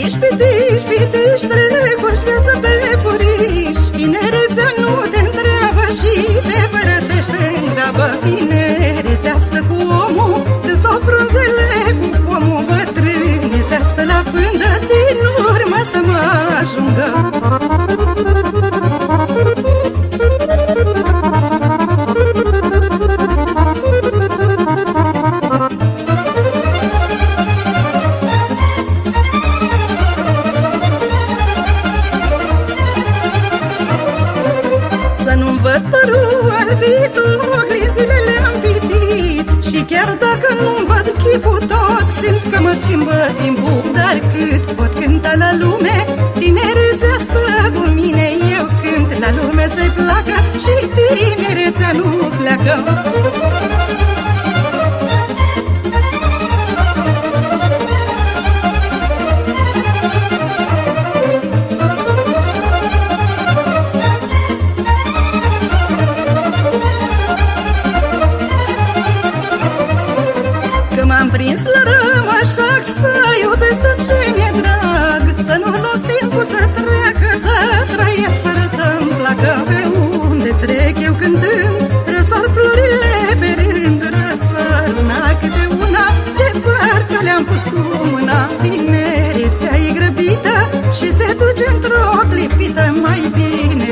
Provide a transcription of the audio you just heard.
ești trecoș viață pe furiș. Tinerețea nu te întreabă și te părăsește în grabă. Tinerețea stă cu omul, îți dau frunzele cu pomul Bătrânețea. Stă la pândă din urmă să mă ajungă văd părul albit Oglinzile le-am pitit Și chiar dacă nu-mi văd chipul tot Simt că mă schimbă timpul. Dar cât pot cânta la lume Tinerețea stă cu mine. Eu cânt la lume să-i placă Și tinerețea nu pleacă prins la rămășac Să iubesc tot ce mi-e drag. Să nu las timpul să treacă Să trăiesc fără să-mi placă Pe unde trec eu cântând Răsar florile pe rând. Răsar una câte una De parcă le-am pus cu mâna. Tinerețea e grăbită Și se duce într-o clipită. Mai bine